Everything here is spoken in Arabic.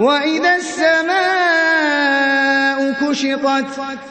وَإِذَا السَّمَاءُ كُشِطَتْ